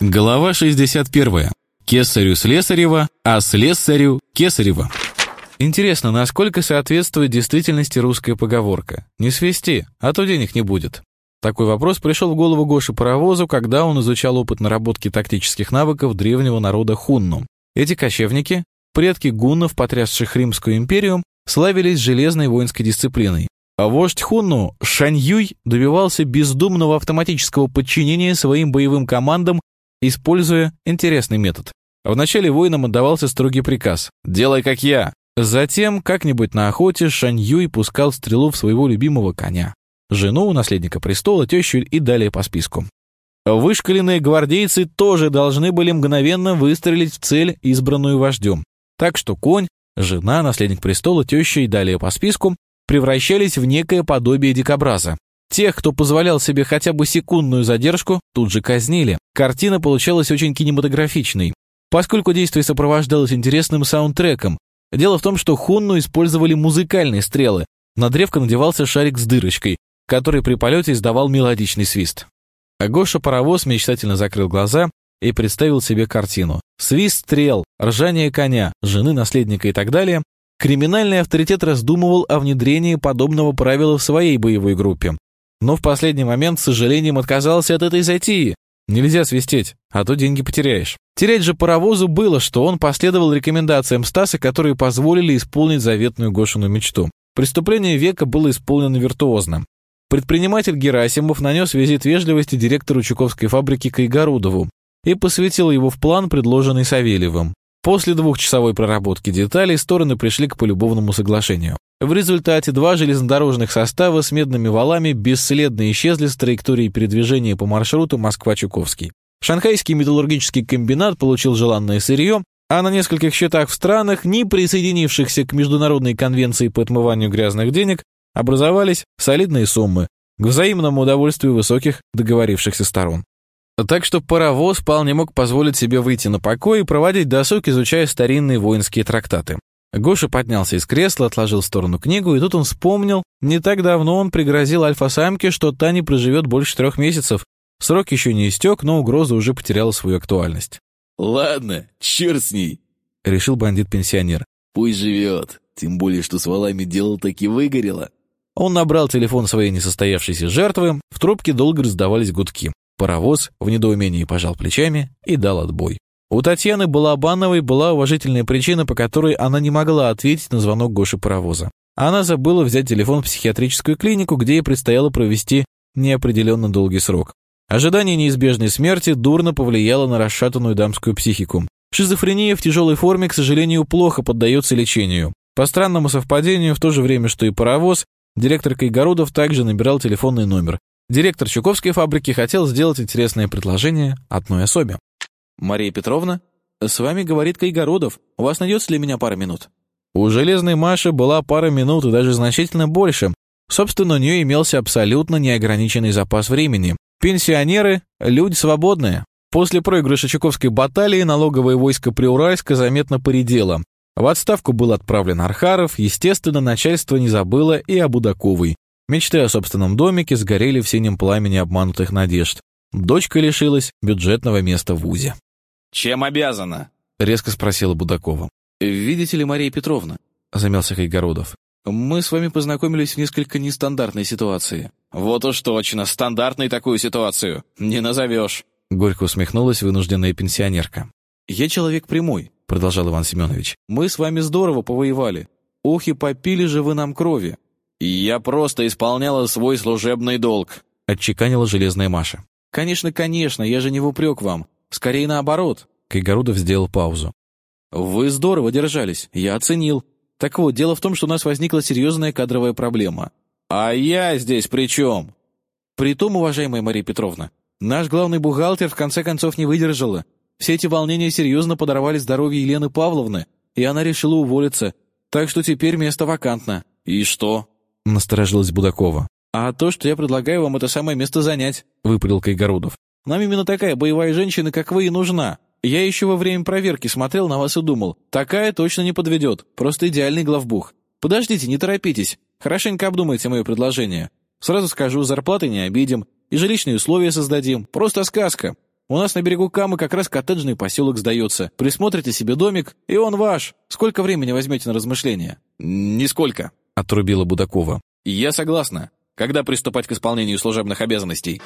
Глава 61. Кесарю Слесарева, а Слесарю Кесарева. Интересно, насколько соответствует действительности русская поговорка? Не свисти, а то денег не будет. Такой вопрос пришел в голову Гоши Паровозу, когда он изучал опыт наработки тактических навыков древнего народа хунну. Эти кочевники, предки гуннов, потрясших Римскую империю, славились железной воинской дисциплиной. А вождь Хунну Шаньюй добивался бездумного автоматического подчинения своим боевым командам используя интересный метод. Вначале воинам отдавался строгий приказ «Делай, как я». Затем, как-нибудь на охоте, Шань Юй пускал стрелу в своего любимого коня. Жену, наследника престола, тещу и далее по списку. Вышкаленные гвардейцы тоже должны были мгновенно выстрелить в цель, избранную вождем. Так что конь, жена, наследник престола, теща и далее по списку превращались в некое подобие дикобраза. Тех, кто позволял себе хотя бы секундную задержку, тут же казнили. Картина получалась очень кинематографичной, поскольку действие сопровождалось интересным саундтреком. Дело в том, что хунну использовали музыкальные стрелы. На древко надевался шарик с дырочкой, который при полете издавал мелодичный свист. А Гоша-паровоз мечтательно закрыл глаза и представил себе картину. Свист стрел, ржание коня, жены наследника и так далее. Криминальный авторитет раздумывал о внедрении подобного правила в своей боевой группе но в последний момент с сожалением отказался от этой затеи. Нельзя свистеть, а то деньги потеряешь. Терять же паровозу было, что он последовал рекомендациям Стаса, которые позволили исполнить заветную Гошину мечту. Преступление века было исполнено виртуозно. Предприниматель Герасимов нанес визит вежливости директору Чуковской фабрики Кайгородову и посвятил его в план, предложенный Савельевым. После двухчасовой проработки деталей стороны пришли к полюбовному соглашению. В результате два железнодорожных состава с медными валами бесследно исчезли с траектории передвижения по маршруту Москва-Чуковский. Шанхайский металлургический комбинат получил желанное сырье, а на нескольких счетах в странах, не присоединившихся к Международной конвенции по отмыванию грязных денег, образовались солидные суммы к взаимному удовольствию высоких договорившихся сторон. Так что паровоз вполне мог позволить себе выйти на покой и проводить досуг, изучая старинные воинские трактаты. Гоша поднялся из кресла, отложил в сторону книгу, и тут он вспомнил, не так давно он пригрозил альфа-самке, что та не проживет больше трех месяцев. Срок еще не истек, но угроза уже потеряла свою актуальность. «Ладно, черт с ней», — решил бандит-пенсионер. «Пусть живет, тем более, что с валами дело таки выгорело». Он набрал телефон своей несостоявшейся жертвы, в трубке долго раздавались гудки. Паровоз в недоумении пожал плечами и дал отбой. У Татьяны Балабановой была уважительная причина, по которой она не могла ответить на звонок Гоши Паровоза. Она забыла взять телефон в психиатрическую клинику, где ей предстояло провести неопределенно долгий срок. Ожидание неизбежной смерти дурно повлияло на расшатанную дамскую психику. Шизофрения в тяжелой форме, к сожалению, плохо поддается лечению. По странному совпадению, в то же время, что и паровоз, директор Кайгородов также набирал телефонный номер, Директор Чуковской фабрики хотел сделать интересное предложение одной особе. «Мария Петровна, с вами говорит Кайгородов. У вас найдется для меня пара минут?» У Железной Маши была пара минут и даже значительно больше. Собственно, у нее имелся абсолютно неограниченный запас времени. Пенсионеры – люди свободные. После проигрыша Чуковской баталии налоговое войско Приуральска заметно поредело. В отставку был отправлен Архаров, естественно, начальство не забыло и об Удаковой. Мечты о собственном домике сгорели в синем пламени обманутых надежд. Дочка лишилась бюджетного места в ВУЗе. «Чем обязана?» — резко спросила Будакова. «Видите ли, Мария Петровна?» — замялся Кайгородов. «Мы с вами познакомились в несколько нестандартной ситуации». «Вот уж точно, стандартной такую ситуацию не назовешь». Горько усмехнулась вынужденная пенсионерка. «Я человек прямой», — продолжал Иван Семенович. «Мы с вами здорово повоевали. Ох и попили же вы нам крови. «Я просто исполняла свой служебный долг», — отчеканила железная Маша. «Конечно, конечно, я же не в упрек вам. Скорее наоборот». Кайгородов сделал паузу. «Вы здорово держались, я оценил. Так вот, дело в том, что у нас возникла серьезная кадровая проблема». «А я здесь при чем?» «Притом, уважаемая Мария Петровна, наш главный бухгалтер в конце концов не выдержала. Все эти волнения серьезно подорвали здоровье Елены Павловны, и она решила уволиться. Так что теперь место вакантно». «И что?» — насторожилась Будакова. «А то, что я предлагаю вам это самое место занять», — выпалил Кайгородов. «Нам именно такая боевая женщина, как вы, и нужна. Я еще во время проверки смотрел на вас и думал, такая точно не подведет, просто идеальный главбух. Подождите, не торопитесь, хорошенько обдумайте мое предложение. Сразу скажу, зарплаты не обидим, и жилищные условия создадим, просто сказка». У нас на берегу Камы как раз коттеджный поселок сдается. Присмотрите себе домик, и он ваш. Сколько времени возьмете на размышления?» «Нисколько», — отрубила Будакова. «Я согласна. Когда приступать к исполнению служебных обязанностей?»